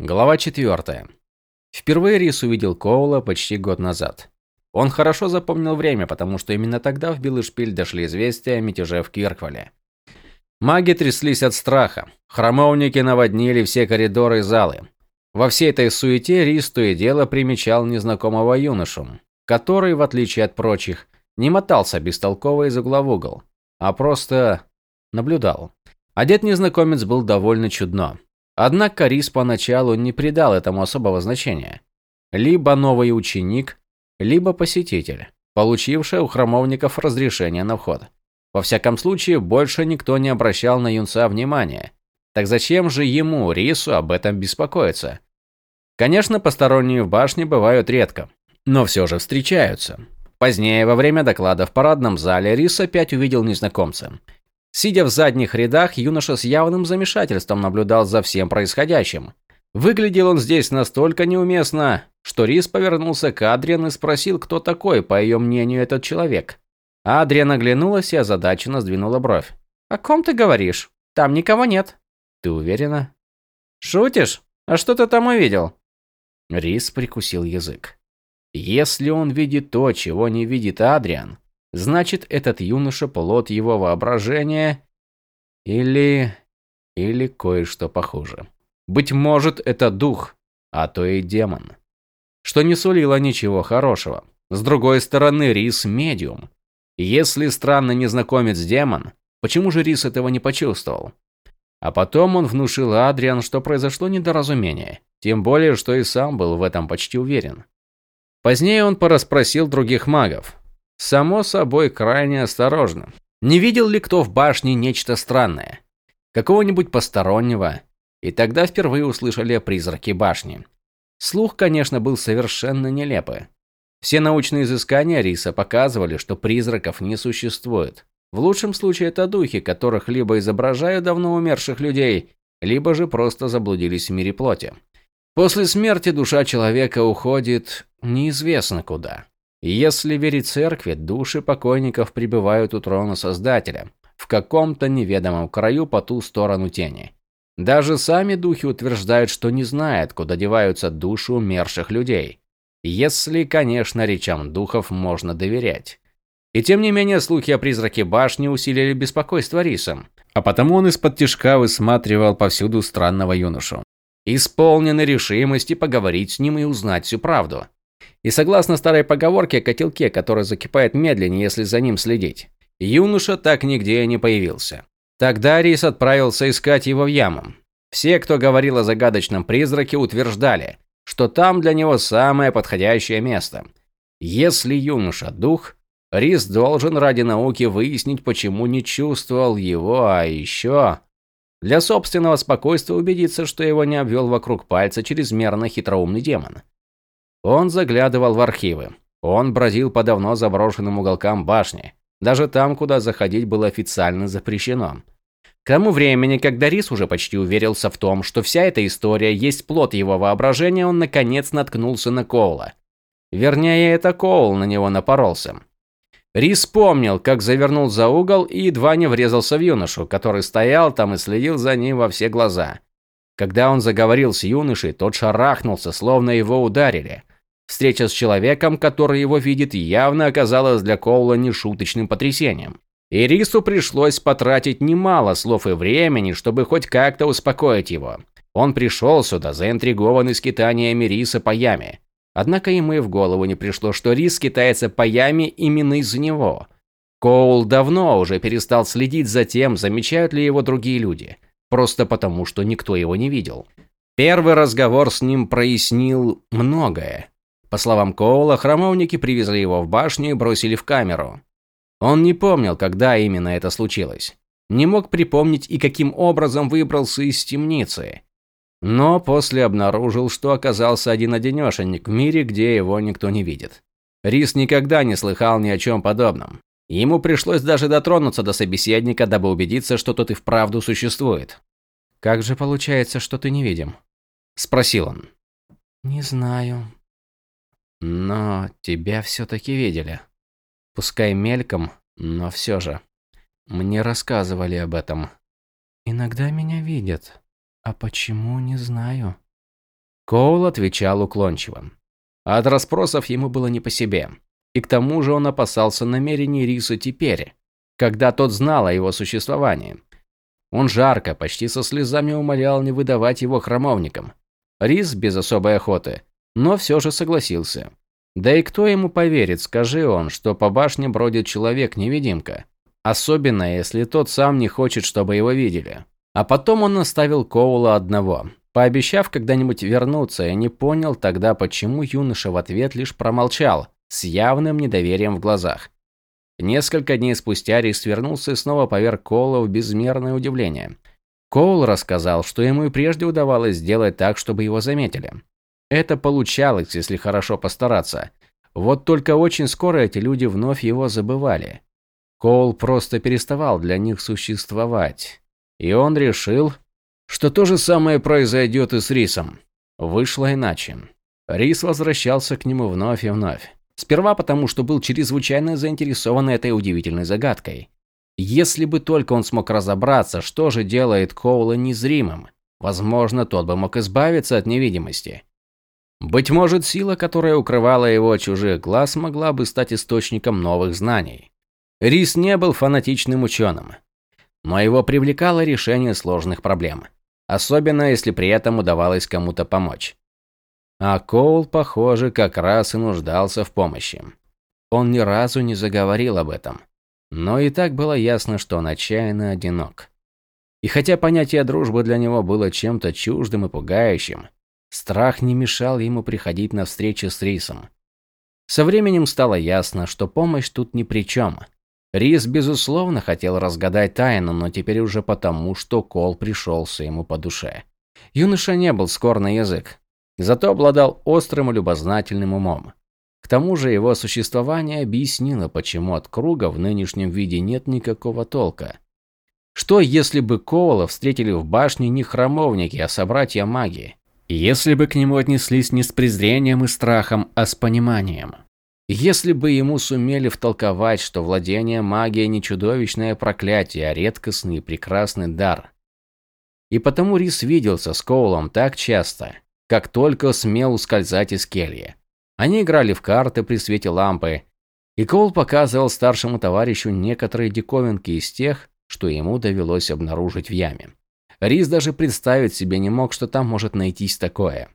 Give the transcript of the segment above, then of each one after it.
Глава 4. Впервые Рис увидел Коула почти год назад. Он хорошо запомнил время, потому что именно тогда в Билышпиль дошли известия о мятеже в Кирквале. Маги тряслись от страха. Храмовники наводнили все коридоры и залы. Во всей этой суете Рис то и дело примечал незнакомого юношу, который, в отличие от прочих, не мотался бестолково из угла в угол, а просто наблюдал. Одет незнакомец был довольно чудно. Однако Рис поначалу не придал этому особого значения. Либо новый ученик, либо посетитель, получивший у храмовников разрешение на вход. Во всяком случае, больше никто не обращал на юнца внимания. Так зачем же ему, Рису, об этом беспокоиться? Конечно, посторонние в башне бывают редко, но все же встречаются. Позднее, во время доклада в парадном зале, Рис опять увидел незнакомца. Сидя в задних рядах, юноша с явным замешательством наблюдал за всем происходящим. Выглядел он здесь настолько неуместно, что Рис повернулся к Адриан и спросил, кто такой, по ее мнению, этот человек. Адриан оглянулась и озадаченно сдвинула бровь. «О ком ты говоришь? Там никого нет». «Ты уверена?» «Шутишь? А что ты там увидел?» Рис прикусил язык. Если он видит то, чего не видит Адриан, Значит, этот юноша плод его воображения или или кое-что похуже. Быть может, это дух, а то и демон. Что не сулило ничего хорошего. С другой стороны, Рис медиум. Если странный незнакомец демон, почему же Рис этого не почувствовал? А потом он внушил Адриан, что произошло недоразумение, тем более, что и сам был в этом почти уверен. Позднее он порасспросил других магов, Само собой, крайне осторожно. Не видел ли кто в башне нечто странное? Какого-нибудь постороннего? И тогда впервые услышали о призраке башни. Слух, конечно, был совершенно нелепый. Все научные изыскания Риса показывали, что призраков не существует. В лучшем случае это духи, которых либо изображают давно умерших людей, либо же просто заблудились в мире плоти. После смерти душа человека уходит неизвестно куда. Если верить церкви, души покойников пребывают у трона Создателя, в каком-то неведомом краю по ту сторону тени. Даже сами духи утверждают, что не знают, куда деваются души умерших людей. Если, конечно, речам духов можно доверять. И тем не менее, слухи о призраке башни усилили беспокойство Риса, а потому он из-под тишка высматривал повсюду странного юношу, исполненный решимости поговорить с ним и узнать всю правду. И согласно старой поговорке о котелке, который закипает медленнее, если за ним следить, юноша так нигде и не появился. Тогда Рис отправился искать его в яму. Все, кто говорил о загадочном призраке, утверждали, что там для него самое подходящее место. Если юноша дух, Рис должен ради науки выяснить, почему не чувствовал его, а еще для собственного спокойствия убедиться, что его не обвел вокруг пальца чрезмерно хитроумный демон. Он заглядывал в архивы. Он бродил по давно заброшенным уголкам башни, даже там, куда заходить было официально запрещено. К тому времени, когда Рис уже почти уверился в том, что вся эта история есть плод его воображения, он наконец наткнулся на Коула. Вернее, это Коул на него напоролся. Рис помнил, как завернул за угол и едва не врезался в юношу, который стоял там и следил за ним во все глаза. Когда он заговорил с юношей, тот шарахнулся, словно его ударили. Встреча с человеком, который его видит, явно оказалась для Коула нешуточным потрясением. И Рису пришлось потратить немало слов и времени, чтобы хоть как-то успокоить его. Он пришел сюда, заинтригованный скитаниями Риса по яме. Однако ему и в голову не пришло, что Рис скитается по яме именно из-за него. Коул давно уже перестал следить за тем, замечают ли его другие люди. Просто потому, что никто его не видел. Первый разговор с ним прояснил многое. По словам Коула, храмовники привезли его в башню и бросили в камеру. Он не помнил, когда именно это случилось. Не мог припомнить и каким образом выбрался из темницы. Но после обнаружил, что оказался один-одинешенек в мире, где его никто не видит. Рис никогда не слыхал ни о чем подобном. Ему пришлось даже дотронуться до собеседника, дабы убедиться, что тот и вправду существует. «Как же получается, что ты невидим?» – спросил он. «Не знаю», но тебя все-таки видели. Пускай мельком, но все же. Мне рассказывали об этом. Иногда меня видят. А почему, не знаю. Коул отвечал уклончиво. От расспросов ему было не по себе. И к тому же он опасался намерений Риса теперь, когда тот знал о его существовании. Он жарко, почти со слезами умолял не выдавать его храмовникам. Рис без особой охоты, но все же согласился. Да и кто ему поверит, скажи он, что по башне бродит человек-невидимка. Особенно, если тот сам не хочет, чтобы его видели. А потом он оставил Коула одного, пообещав когда-нибудь вернуться, и не понял тогда, почему юноша в ответ лишь промолчал, с явным недоверием в глазах. Несколько дней спустя Рис вернулся и снова поверг Коула в безмерное удивление. Коул рассказал, что ему и прежде удавалось сделать так, чтобы его заметили. Это получалось, если хорошо постараться. Вот только очень скоро эти люди вновь его забывали. Коул просто переставал для них существовать. И он решил, что то же самое произойдет и с Рисом. Вышло иначе. Рис возвращался к нему вновь и вновь. Сперва потому, что был чрезвычайно заинтересован этой удивительной загадкой. Если бы только он смог разобраться, что же делает Коула незримым, возможно, тот бы мог избавиться от невидимости. Быть может, сила, которая укрывала его от чужих глаз, могла бы стать источником новых знаний. Рис не был фанатичным ученым, но его привлекало решение сложных проблем, особенно если при этом удавалось кому-то помочь. А Коул, похоже, как раз и нуждался в помощи. Он ни разу не заговорил об этом, но и так было ясно, что он отчаянно одинок. И хотя понятие дружбы для него было чем-то чуждым и пугающим, страх не мешал ему приходить на встречи с Рисом. Со временем стало ясно, что помощь тут ни при чем. Рис, безусловно, хотел разгадать тайну, но теперь уже потому, что Кол пришелся ему по душе. Юноша не был скор на язык, Зато обладал острым и любознательным умом. К тому же его существование объяснило, почему от круга в нынешнем виде нет никакого толка. Что если бы Коула встретили в башне не храмовники, а собратья маги? Если бы к нему отнеслись не с презрением и страхом, а с пониманием? Если бы ему сумели втолковать, что владение магией не чудовищное проклятие, а редкостный и прекрасный дар. И потому Рис виделся с Коулом так часто, как только смел ускользать из кельи. Они играли в карты при свете лампы, и Коул показывал старшему товарищу некоторые диковинки из тех, что ему довелось обнаружить в яме. Рис даже представить себе не мог, что там может найтись такое.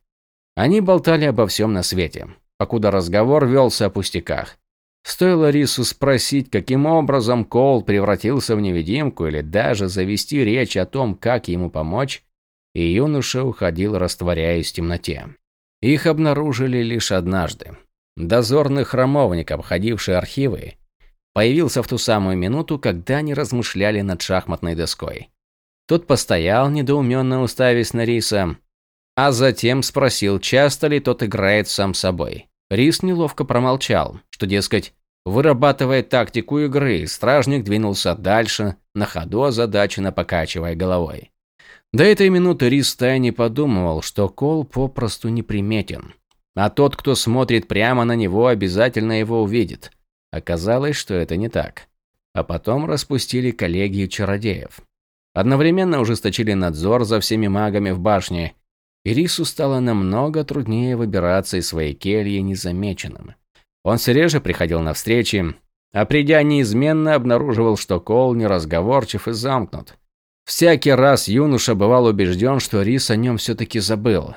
Они болтали обо всем на свете, покуда разговор велся о пустяках. Стоило Рису спросить, каким образом Коул превратился в невидимку или даже завести речь о том, как ему помочь, и юноша уходил, растворяясь в темноте. Их обнаружили лишь однажды. Дозорный храмовник, обходивший архивы, появился в ту самую минуту, когда они размышляли над шахматной доской. Тот постоял, недоуменно уставясь на Риса, а затем спросил, часто ли тот играет сам собой. Рис неловко промолчал, что, дескать, вырабатывает тактику игры, стражник двинулся дальше, на ходу озадаченно покачивая головой. До этой минуты Рис не подумывал, что Кол попросту неприметен. А тот, кто смотрит прямо на него, обязательно его увидит. Оказалось, что это не так. А потом распустили коллегию чародеев. Одновременно ужесточили надзор за всеми магами в башне, и Рису стало намного труднее выбираться из своей кельи незамеченным. Он все реже приходил на встречи, а придя неизменно обнаруживал, что Кол неразговорчив и замкнут. Всякий раз юноша бывал убежден, что Рис о нем все-таки забыл.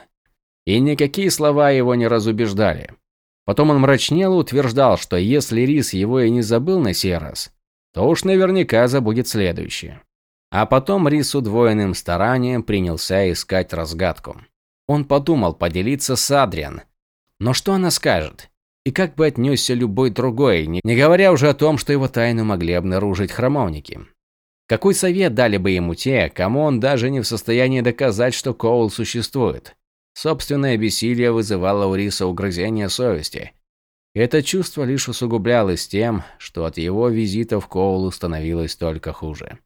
И никакие слова его не разубеждали. Потом он мрачнел и утверждал, что если Рис его и не забыл на сей раз, то уж наверняка забудет следующее. А потом Рис удвоенным старанием принялся искать разгадку. Он подумал поделиться с Адриан. Но что она скажет? И как бы отнесся любой другой, не говоря уже о том, что его тайну могли обнаружить храмовники. Какой совет дали бы ему те, кому он даже не в состоянии доказать, что Коул существует? Собственное бессилие вызывало у Риса угрызение совести. Это чувство лишь усугублялось тем, что от его визитов Коулу становилось только хуже.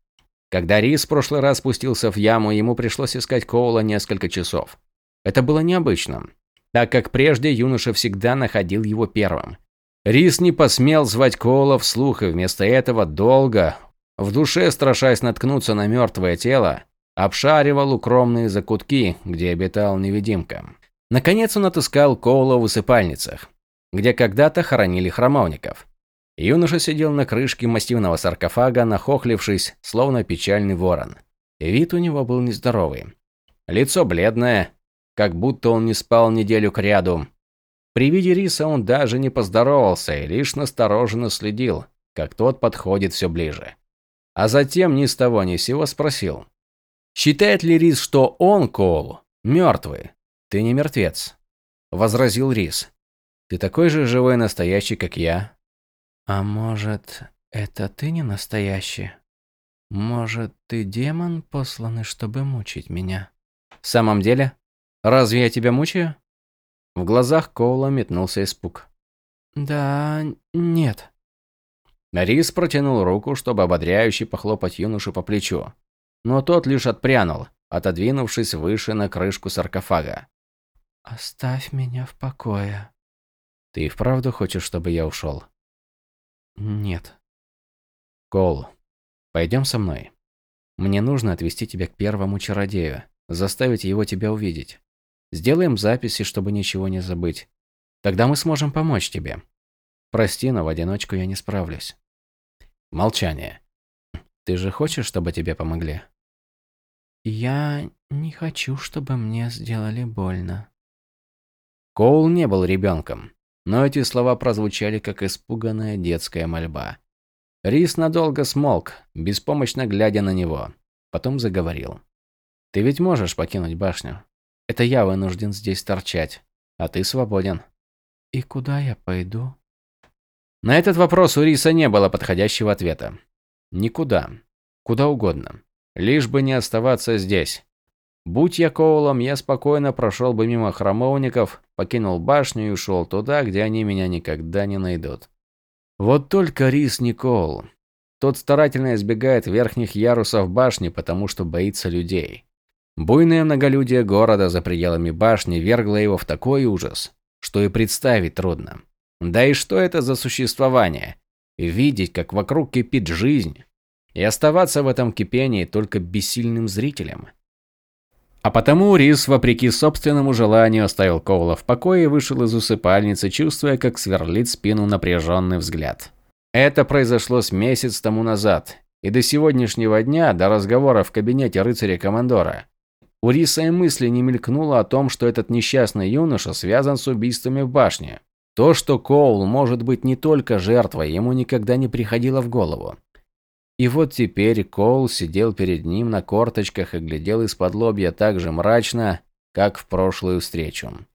Когда Рис в прошлый раз спустился в яму, ему пришлось искать Коула несколько часов. Это было необычным, так как прежде юноша всегда находил его первым. Рис не посмел звать Коула вслух и вместо этого долго, в душе, страшась наткнуться на мертвое тело, обшаривал укромные закутки, где обитал невидимка. Наконец он отыскал Коула в усыпальницах, где когда-то хоронили храмовников. Юноша сидел на крышке массивного саркофага, нахохлившись, словно печальный ворон. Вид у него был нездоровый. Лицо бледное, как будто он не спал неделю кряду. При виде риса он даже не поздоровался и лишь настороженно следил, как тот подходит все ближе. А затем ни с того ни с сего спросил. «Считает ли Рис, что он, Коул, мертвый?» «Ты не мертвец», – возразил Рис. «Ты такой же живой настоящий, как я». «А может, это ты не настоящий? Может, ты демон, посланный, чтобы мучить меня?» «В самом деле? Разве я тебя мучаю?» В глазах Коула метнулся испуг. «Да, нет». Рис протянул руку, чтобы ободряюще похлопать юношу по плечу. Но тот лишь отпрянул, отодвинувшись выше на крышку саркофага. Оставь меня в покое. Ты вправду хочешь, чтобы я ушел? Нет. Кол, пойдем со мной. Мне нужно отвести тебя к первому чародею, заставить его тебя увидеть. Сделаем записи, чтобы ничего не забыть. Тогда мы сможем помочь тебе. Прости, но в одиночку я не справлюсь. Молчание. Ты же хочешь, чтобы тебе помогли? Я не хочу, чтобы мне сделали больно. Коул не был ребенком, но эти слова прозвучали как испуганная детская мольба. Рис надолго смолк, беспомощно глядя на него. Потом заговорил. «Ты ведь можешь покинуть башню. Это я вынужден здесь торчать, а ты свободен». «И куда я пойду?» На этот вопрос у Риса не было подходящего ответа. Никуда. Куда угодно. Лишь бы не оставаться здесь. Будь я Коулом, я спокойно прошел бы мимо храмовников, покинул башню и ушел туда, где они меня никогда не найдут. Вот только Рис не Коул. Тот старательно избегает верхних ярусов башни, потому что боится людей. Буйное многолюдие города за пределами башни вергло его в такой ужас, что и представить трудно. Да и что это за существование? Видеть, как вокруг кипит жизнь, и оставаться в этом кипении только бессильным зрителем – а потому Рис, вопреки собственному желанию, оставил Коула в покое и вышел из усыпальницы, чувствуя, как сверлит спину напряженный взгляд. Это произошло с месяц тому назад, и до сегодняшнего дня, до разговора в кабинете рыцаря-командора, у Риса и мысли не мелькнуло о том, что этот несчастный юноша связан с убийствами в башне. То, что Коул может быть не только жертвой, ему никогда не приходило в голову. И вот теперь Коул сидел перед ним на корточках и глядел из-под лобья так же мрачно, как в прошлую встречу.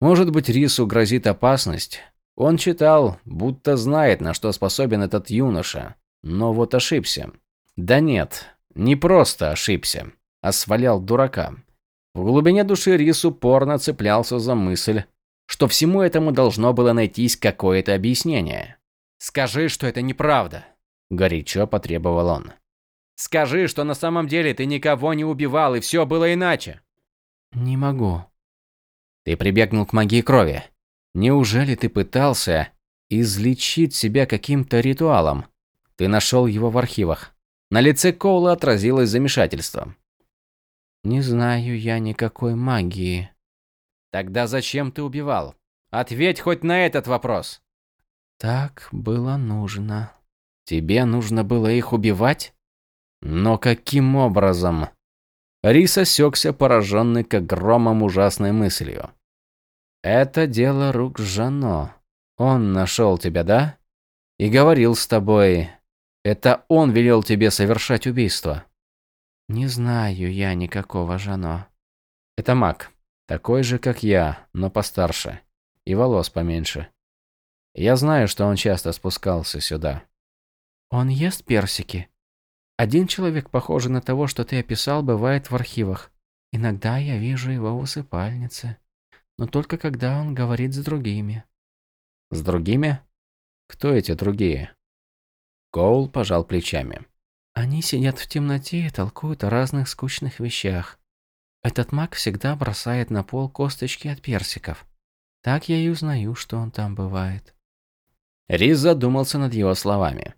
Может быть, Рису грозит опасность? Он читал, будто знает, на что способен этот юноша. Но вот ошибся. Да нет, не просто ошибся, а свалял дурака. В глубине души Рис упорно цеплялся за мысль, что всему этому должно было найтись какое-то объяснение. «Скажи, что это неправда», горячо потребовал он. Скажи, что на самом деле ты никого не убивал и все было иначе. Не могу. Ты прибегнул к магии крови. Неужели ты пытался излечить себя каким-то ритуалом? Ты нашел его в архивах. На лице Коула отразилось замешательство. Не знаю я никакой магии. Тогда зачем ты убивал? Ответь хоть на этот вопрос. Так было нужно. Тебе нужно было их убивать? Но каким образом? Рис осекся, пораженный как громом ужасной мыслью. Это дело рук Жано. Он нашел тебя, да? И говорил с тобой. Это он велел тебе совершать убийство. Не знаю я никакого Жано. Это маг. Такой же, как я, но постарше. И волос поменьше. Я знаю, что он часто спускался сюда. Он ест персики. Один человек, похожий на того, что ты описал, бывает в архивах. Иногда я вижу его в усыпальнице. Но только когда он говорит с другими. С другими? Кто эти другие? Коул пожал плечами. Они сидят в темноте и толкуют о разных скучных вещах. Этот маг всегда бросает на пол косточки от персиков. Так я и узнаю, что он там бывает. Риз задумался над его словами.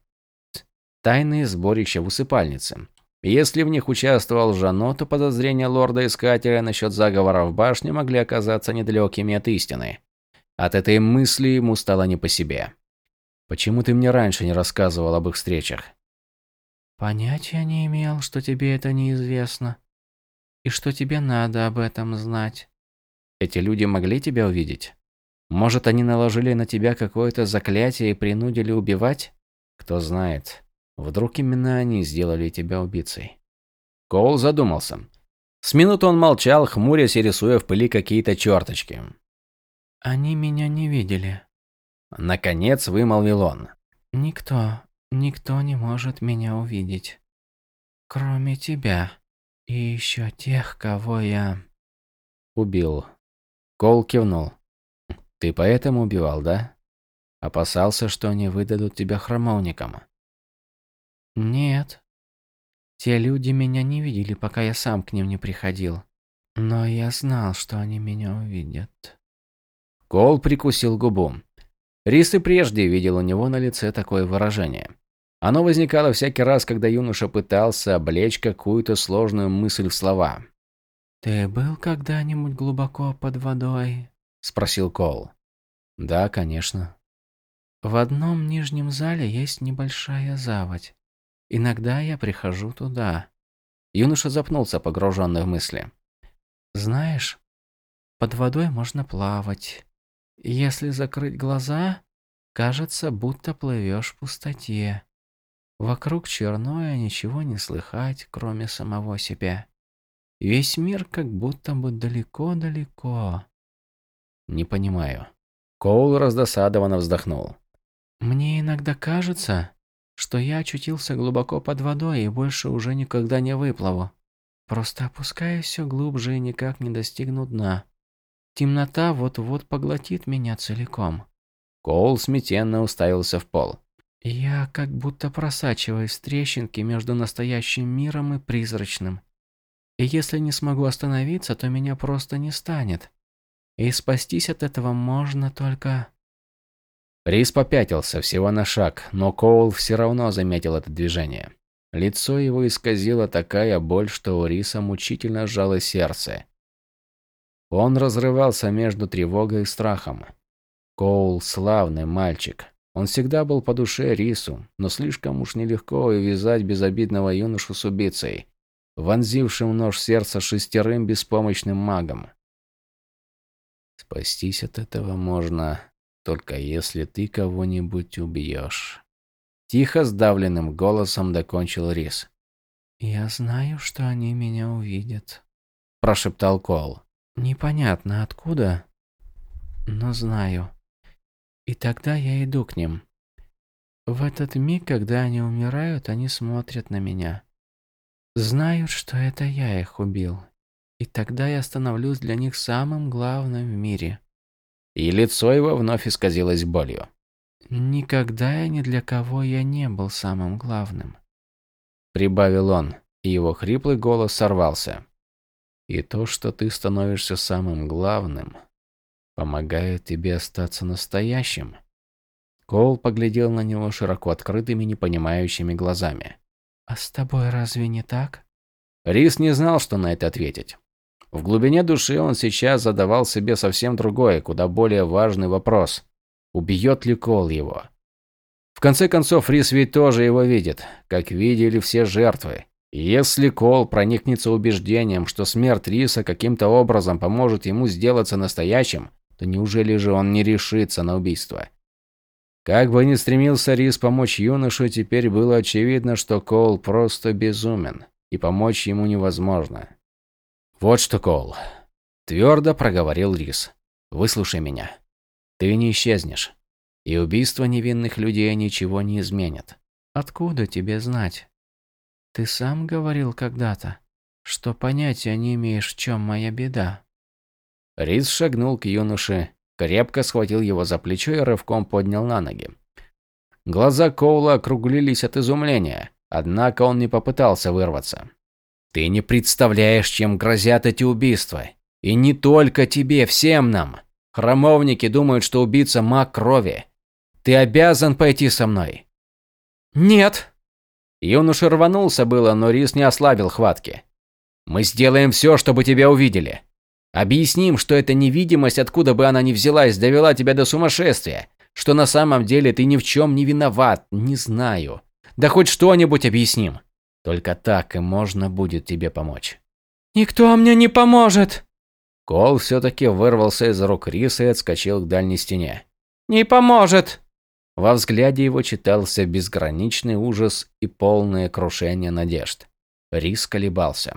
Тайные сборища в усыпальнице. Если в них участвовал Жано, то подозрения лорда-искателя насчет заговора в башне могли оказаться недалекими от истины. От этой мысли ему стало не по себе. «Почему ты мне раньше не рассказывал об их встречах?» «Понятия не имел, что тебе это неизвестно. И что тебе надо об этом знать». «Эти люди могли тебя увидеть? Может, они наложили на тебя какое-то заклятие и принудили убивать? Кто знает. Вдруг именно они сделали тебя убийцей?» Коул задумался. С минуту он молчал, хмурясь и рисуя в пыли какие-то черточки. «Они меня не видели». Наконец вымолвил он. «Никто, никто не может меня увидеть. Кроме тебя. И еще тех, кого я...» «Убил». Кол кивнул. «Ты поэтому убивал, да? Опасался, что они выдадут тебя храмовникам?» «Нет. Те люди меня не видели, пока я сам к ним не приходил. Но я знал, что они меня увидят». Кол прикусил губу. Рис и прежде видел у него на лице такое выражение. Оно возникало всякий раз, когда юноша пытался облечь какую-то сложную мысль в слова. «Ты был когда-нибудь глубоко под водой?» – спросил Кол. «Да, конечно». «В одном нижнем зале есть небольшая заводь. Иногда я прихожу туда». Юноша запнулся, погруженный в мысли. «Знаешь, под водой можно плавать. Если закрыть глаза, кажется, будто плывешь в пустоте. Вокруг черное, ничего не слыхать, кроме самого себя. Весь мир как будто бы далеко-далеко. Не понимаю. Коул раздосадованно вздохнул. Мне иногда кажется, что я очутился глубоко под водой и больше уже никогда не выплыву. Просто опускаюсь все глубже и никак не достигну дна. Темнота вот-вот поглотит меня целиком. Коул смятенно уставился в пол. Я как будто просачиваюсь в трещинки между настоящим миром и призрачным. И если не смогу остановиться, то меня просто не станет. И спастись от этого можно только... Рис попятился всего на шаг, но Коул все равно заметил это движение. Лицо его исказило такая боль, что у Риса мучительно сжало сердце. Он разрывался между тревогой и страхом. Коул – славный мальчик. Он всегда был по душе Рису, но слишком уж нелегко увязать безобидного юношу с убийцей, вонзившим нож в сердце шестерым беспомощным магом. Спастись от этого можно, только если ты кого-нибудь убьешь. Тихо, сдавленным голосом докончил Рис. «Я знаю, что они меня увидят», – прошептал Кол. Непонятно откуда, но знаю. И тогда я иду к ним. В этот миг, когда они умирают, они смотрят на меня. Знают, что это я их убил. И тогда я становлюсь для них самым главным в мире. И лицо его вновь исказилось болью. Никогда и ни для кого я не был самым главным. Прибавил он, и его хриплый голос сорвался. И то, что ты становишься самым главным, помогает тебе остаться настоящим. Коул поглядел на него широко открытыми, непонимающими глазами. «А с тобой разве не так?» Рис не знал, что на это ответить. В глубине души он сейчас задавал себе совсем другой, куда более важный вопрос. Убьет ли Кол его? В конце концов, Рис ведь тоже его видит, как видели все жертвы. Если Кол проникнется убеждением, что смерть Риса каким-то образом поможет ему сделаться настоящим, то неужели же он не решится на убийство? Как бы ни стремился Рис помочь юноше, теперь было очевидно, что Кол просто безумен, и помочь ему невозможно. «Вот что, Кол», – твердо проговорил Рис, – «выслушай меня. Ты не исчезнешь, и убийство невинных людей ничего не изменит». «Откуда тебе знать?» Ты сам говорил когда-то, что понятия не имеешь, в чем моя беда. Рис шагнул к юноше, крепко схватил его за плечо и рывком поднял на ноги. Глаза Коула округлились от изумления, однако он не попытался вырваться. «Ты не представляешь, чем грозят эти убийства. И не только тебе, всем нам. Храмовники думают, что убийца маг крови. Ты обязан пойти со мной». «Нет!» Юноша рванулся было, но Рис не ослабил хватки. «Мы сделаем все, чтобы тебя увидели. Объясним, что эта невидимость, откуда бы она ни взялась, довела тебя до сумасшествия. Что на самом деле ты ни в чем не виноват, не знаю. Да хоть что-нибудь объясним. Только так и можно будет тебе помочь». «Никто мне не поможет!» Кол все-таки вырвался из рук Риса и отскочил к дальней стене. «Не поможет!» Во взгляде его читался безграничный ужас и полное крушение надежд. Рис колебался.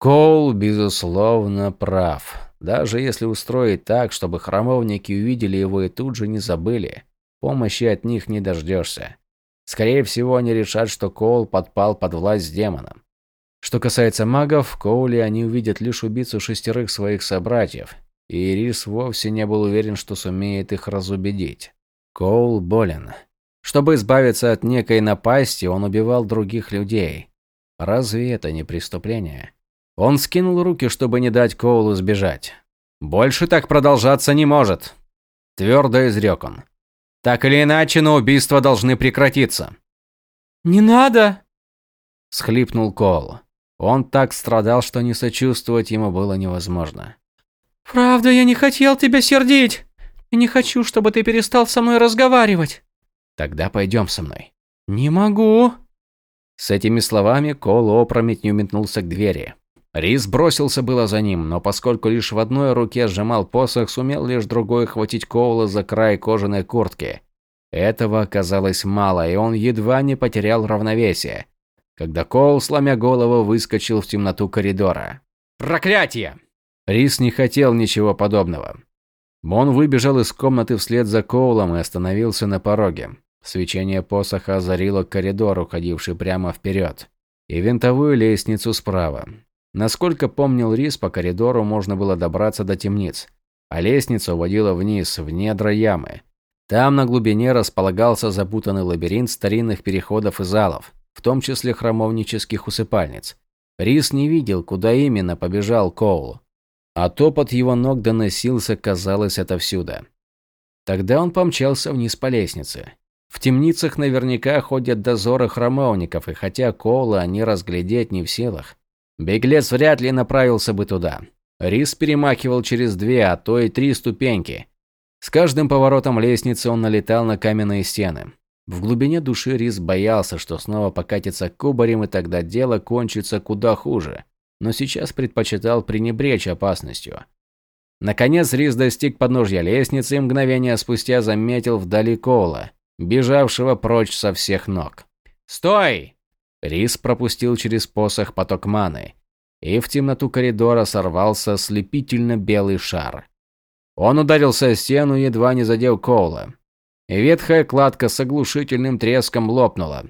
Коул, безусловно, прав. Даже если устроить так, чтобы храмовники увидели его и тут же не забыли, помощи от них не дождешься. Скорее всего, они решат, что Коул подпал под власть демона. Что касается магов, в Коуле они увидят лишь убийцу шестерых своих собратьев, и Рис вовсе не был уверен, что сумеет их разубедить. Коул болен. Чтобы избавиться от некой напасти, он убивал других людей. Разве это не преступление? Он скинул руки, чтобы не дать Коулу сбежать. «Больше так продолжаться не может», – твердо изрек он. «Так или иначе, но убийства должны прекратиться». «Не надо!» – схлипнул Коул. Он так страдал, что не сочувствовать ему было невозможно. «Правда, я не хотел тебя сердить!» и не хочу, чтобы ты перестал со мной разговаривать. Тогда пойдем со мной. Не могу. С этими словами Кол опрометью метнулся к двери. Рис бросился было за ним, но поскольку лишь в одной руке сжимал посох, сумел лишь другой хватить Коула за край кожаной куртки. Этого оказалось мало, и он едва не потерял равновесие, когда Коул, сломя голову, выскочил в темноту коридора. «Проклятие!» Рис не хотел ничего подобного. Мон выбежал из комнаты вслед за Коулом и остановился на пороге. Свечение посоха озарило коридор, уходивший прямо вперед, и винтовую лестницу справа. Насколько помнил Рис, по коридору можно было добраться до темниц, а лестница уводила вниз, в недра ямы. Там на глубине располагался запутанный лабиринт старинных переходов и залов, в том числе храмовнических усыпальниц. Рис не видел, куда именно побежал Коул, а топот его ног доносился, казалось, отовсюду. Тогда он помчался вниз по лестнице. В темницах наверняка ходят дозоры храмовников, и хотя Коула они разглядеть не в силах, беглец вряд ли направился бы туда. Рис перемахивал через две, а то и три ступеньки. С каждым поворотом лестницы он налетал на каменные стены. В глубине души Рис боялся, что снова покатится кубарем, и тогда дело кончится куда хуже но сейчас предпочитал пренебречь опасностью. Наконец Рис достиг подножья лестницы и мгновение спустя заметил вдали Кола, бежавшего прочь со всех ног. «Стой!» Рис пропустил через посох поток маны, и в темноту коридора сорвался слепительно белый шар. Он ударился о стену, едва не задел Коула. И ветхая кладка с оглушительным треском лопнула.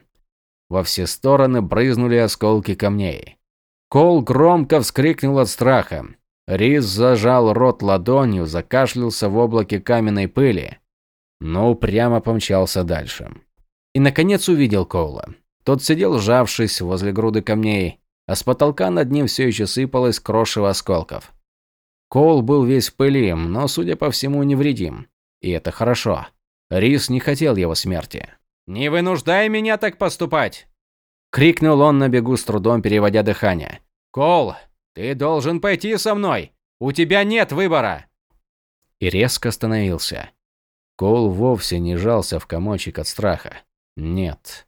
Во все стороны брызнули осколки камней. Кол громко вскрикнул от страха. Рис зажал рот ладонью, закашлялся в облаке каменной пыли, но упрямо помчался дальше. И, наконец, увидел Коула. Тот сидел, сжавшись возле груды камней, а с потолка над ним все еще сыпалось крошево осколков. Коул был весь в но, судя по всему, невредим. И это хорошо. Рис не хотел его смерти. «Не вынуждай меня так поступать!» Крикнул он на бегу с трудом, переводя дыхание. «Кол, ты должен пойти со мной! У тебя нет выбора!» И резко остановился. Кол вовсе не жался в комочек от страха. Нет.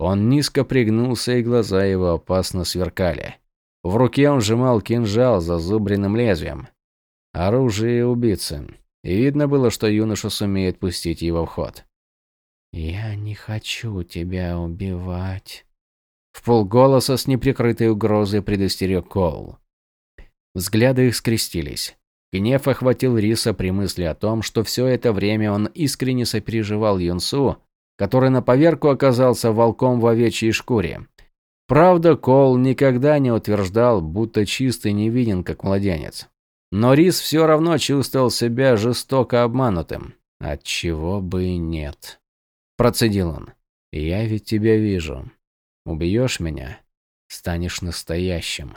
Он низко пригнулся, и глаза его опасно сверкали. В руке он сжимал кинжал с зазубренным лезвием. Оружие убийцы. И видно было, что юноша сумеет пустить его в ход. «Я не хочу тебя убивать», в полголоса с неприкрытой угрозой предостерег Коул. Взгляды их скрестились. Гнев охватил Риса при мысли о том, что все это время он искренне сопереживал Юнсу, который на поверку оказался волком в овечьей шкуре. Правда, Коул никогда не утверждал, будто чистый не виден, как младенец. Но Рис все равно чувствовал себя жестоко обманутым. Отчего бы и нет. Процедил он. «Я ведь тебя вижу. Убьешь меня, станешь настоящим.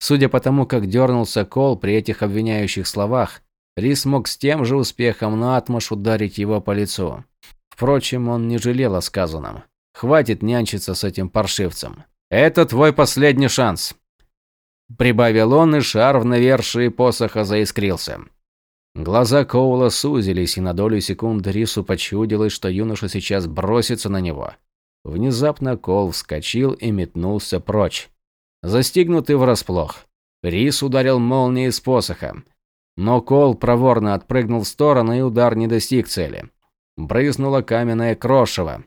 Судя по тому, как дернулся Кол при этих обвиняющих словах, Рис мог с тем же успехом наотмашь ударить его по лицу. Впрочем, он не жалел о сказанном. Хватит нянчиться с этим паршивцем. Это твой последний шанс. Прибавил он, и шар в навершии посоха заискрился. Глаза Коула сузились, и на долю секунды Рису почудилось, что юноша сейчас бросится на него. Внезапно Кол вскочил и метнулся прочь. Застигнутый врасплох. Рис ударил молнией с посоха. Но Кол проворно отпрыгнул в сторону, и удар не достиг цели. Брызнуло каменное крошево,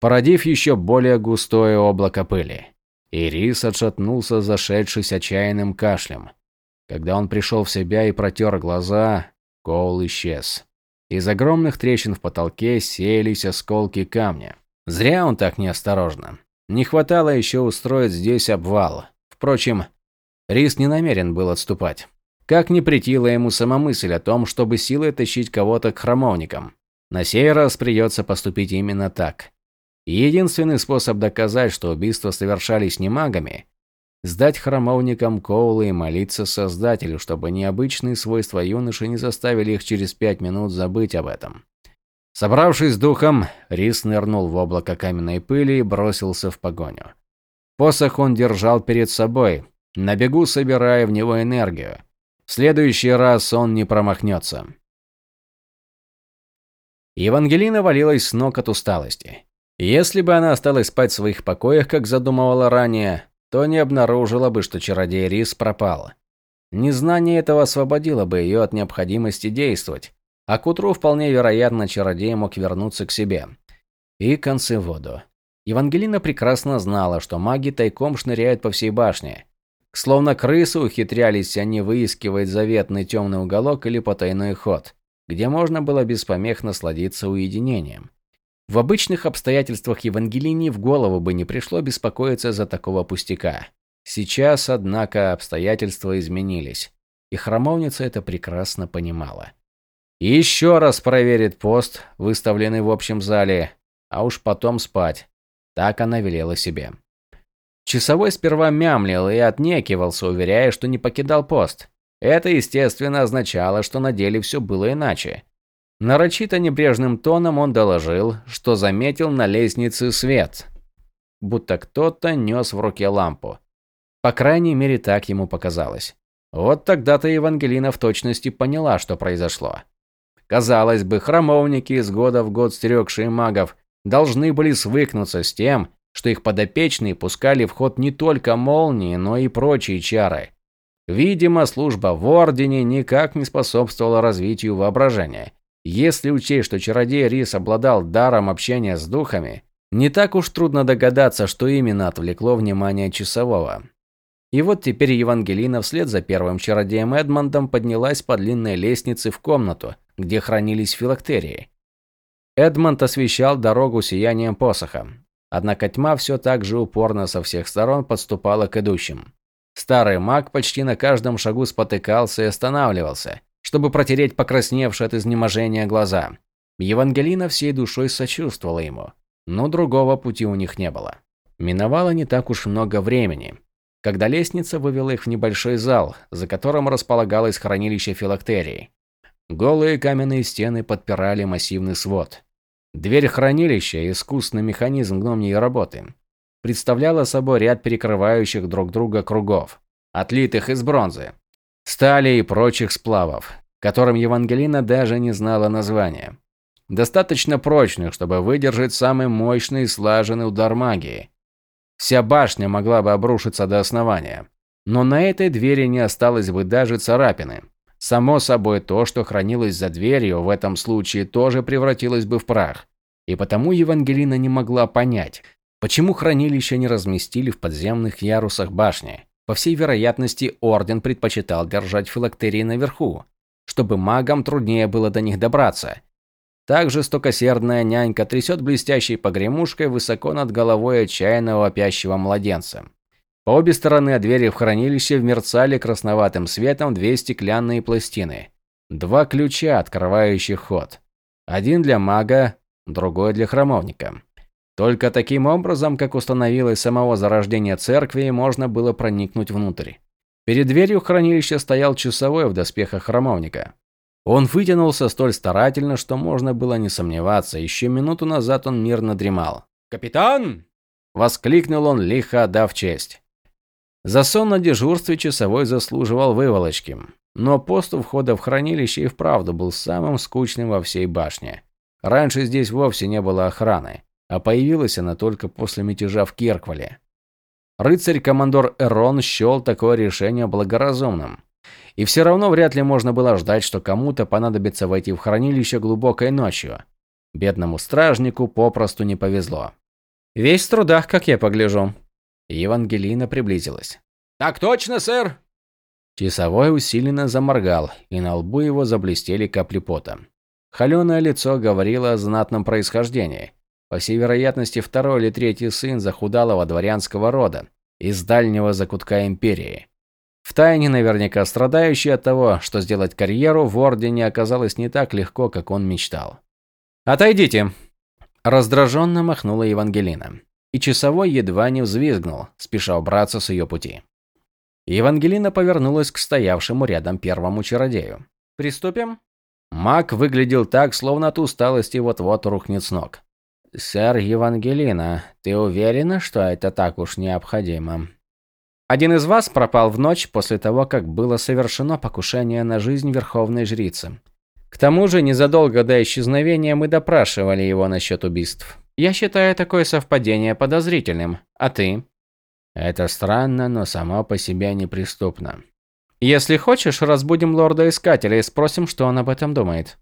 породив еще более густое облако пыли. И Рис отшатнулся, зашедшись отчаянным кашлем. Когда он пришел в себя и протер глаза, Коул исчез. Из огромных трещин в потолке сеялись осколки камня. Зря он так неосторожно. Не хватало еще устроить здесь обвал. Впрочем, Рис не намерен был отступать. Как не претила ему сама мысль о том, чтобы силой тащить кого-то к храмовникам. На сей раз придется поступить именно так. единственный способ доказать, что убийства совершались не магами – сдать храмовникам Коула и молиться Создателю, чтобы необычные свойства юноши не заставили их через пять минут забыть об этом. Собравшись с духом, Рис нырнул в облако каменной пыли и бросился в погоню. Посох он держал перед собой, на бегу собирая в него энергию. В следующий раз он не промахнется. Евангелина валилась с ног от усталости. Если бы она осталась спать в своих покоях, как задумывала ранее, то не обнаружила бы, что чародей Рис пропал. Незнание этого освободило бы ее от необходимости действовать, а к утру вполне вероятно чародей мог вернуться к себе. И концы в воду. Евангелина прекрасно знала, что маги тайком шныряют по всей башне, Словно крысы ухитрялись они выискивать заветный темный уголок или потайной ход, где можно было без помех насладиться уединением. В обычных обстоятельствах Евангелине в голову бы не пришло беспокоиться за такого пустяка. Сейчас, однако, обстоятельства изменились, и храмовница это прекрасно понимала. Еще раз проверит пост, выставленный в общем зале, а уж потом спать. Так она велела себе. Часовой сперва мямлил и отнекивался, уверяя, что не покидал пост. Это, естественно, означало, что на деле все было иначе. Нарочито небрежным тоном он доложил, что заметил на лестнице свет, будто кто-то нес в руке лампу. По крайней мере, так ему показалось. Вот тогда-то Евангелина в точности поняла, что произошло. Казалось бы, храмовники, из года в год стерегшие магов, должны были свыкнуться с тем, что их подопечные пускали в ход не только молнии, но и прочие чары. Видимо, служба в Ордене никак не способствовала развитию воображения. Если учесть, что чародей Рис обладал даром общения с духами, не так уж трудно догадаться, что именно отвлекло внимание часового. И вот теперь Евангелина вслед за первым чародеем Эдмондом поднялась по длинной лестнице в комнату, где хранились филактерии. Эдмонд освещал дорогу сиянием посоха. Однако тьма все так же упорно со всех сторон подступала к идущим. Старый маг почти на каждом шагу спотыкался и останавливался, чтобы протереть покрасневшие от изнеможения глаза. Евангелина всей душой сочувствовала ему, но другого пути у них не было. Миновало не так уж много времени, когда лестница вывела их в небольшой зал, за которым располагалось хранилище филактерии. Голые каменные стены подпирали массивный свод. Дверь хранилища, искусный механизм гномьей работы, представляла собой ряд перекрывающих друг друга кругов, отлитых из бронзы, стали и прочих сплавов, которым Евангелина даже не знала названия. Достаточно прочных, чтобы выдержать самый мощный и слаженный удар магии. Вся башня могла бы обрушиться до основания. Но на этой двери не осталось бы даже царапины. Само собой, то, что хранилось за дверью, в этом случае тоже превратилось бы в прах. И потому Евангелина не могла понять, почему хранилище не разместили в подземных ярусах башни. По всей вероятности, Орден предпочитал держать филактерии наверху, чтобы магам труднее было до них добраться. Также стокосердная нянька трясет блестящей погремушкой высоко над головой отчаянно вопящего младенца. По обе стороны от двери в хранилище вмерцали красноватым светом две стеклянные пластины. Два ключа, открывающих ход. Один для мага, другой для храмовника. Только таким образом, как установилось самого зарождения церкви, можно было проникнуть внутрь. Перед дверью хранилища стоял часовой в доспехах храмовника. Он вытянулся столь старательно, что можно было не сомневаться, еще минуту назад он мирно дремал. «Капитан!» – воскликнул он, лихо отдав честь. За сон на дежурстве часовой заслуживал выволочки, но пост у входа в хранилище и вправду был самым скучным во всей башне. Раньше здесь вовсе не было охраны, а появилась она только после мятежа в Керквале. Рыцарь-командор Эрон счел такое решение благоразумным. И все равно вряд ли можно было ждать, что кому-то понадобится войти в хранилище глубокой ночью. Бедному стражнику попросту не повезло. «Весь в трудах, как я погляжу», Евангелина приблизилась. «Так точно, сэр!» Часовой усиленно заморгал, и на лбу его заблестели капли пота. Холеное лицо говорило о знатном происхождении. По всей вероятности, второй или третий сын захудалого дворянского рода, из дальнего закутка империи. Втайне наверняка страдающий от того, что сделать карьеру в Ордене оказалось не так легко, как он мечтал. «Отойдите!» Раздраженно махнула Евангелина и часовой едва не взвизгнул, спеша убраться с ее пути. Евангелина повернулась к стоявшему рядом первому чародею. «Приступим?» Маг выглядел так, словно от усталости вот-вот рухнет с ног. «Сэр Евангелина, ты уверена, что это так уж необходимо?» «Один из вас пропал в ночь после того, как было совершено покушение на жизнь Верховной Жрицы. К тому же, незадолго до исчезновения мы допрашивали его насчет убийств. Я считаю такое совпадение подозрительным. А ты? Это странно, но само по себе неприступно. Если хочешь, разбудим лорда-искателя и спросим, что он об этом думает.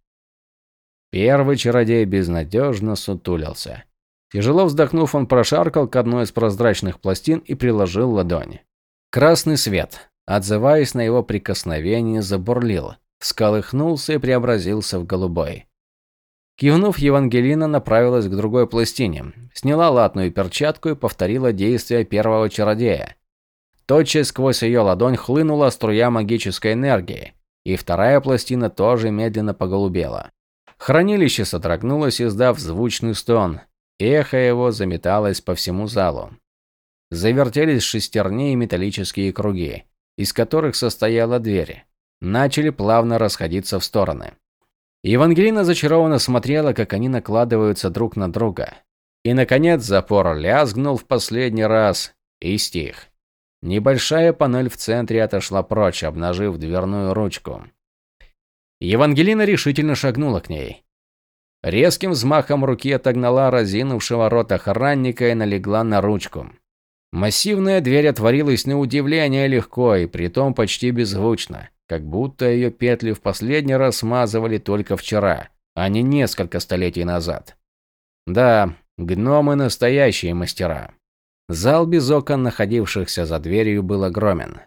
Первый чародей безнадежно сутулился. Тяжело вздохнув, он прошаркал к одной из прозрачных пластин и приложил ладонь. Красный свет, отзываясь на его прикосновение, забурлил, всколыхнулся и преобразился в голубой. Кивнув, Евангелина направилась к другой пластине, сняла латную перчатку и повторила действия первого чародея. Тотчас сквозь ее ладонь хлынула струя магической энергии, и вторая пластина тоже медленно поголубела. Хранилище содрогнулось, издав звучный стон. Эхо его заметалось по всему залу. Завертелись шестерни и металлические круги, из которых состояла дверь. Начали плавно расходиться в стороны. Евангелина зачарованно смотрела, как они накладываются друг на друга. И, наконец, запор лязгнул в последний раз и стих. Небольшая панель в центре отошла прочь, обнажив дверную ручку. Евангелина решительно шагнула к ней. Резким взмахом руки отогнала разинувшего рот охранника и налегла на ручку. Массивная дверь отворилась на удивление легко и притом почти беззвучно. Как будто ее петли в последний раз смазывали только вчера, а не несколько столетий назад. Да, гномы настоящие мастера. Зал без окон, находившихся за дверью, был огромен.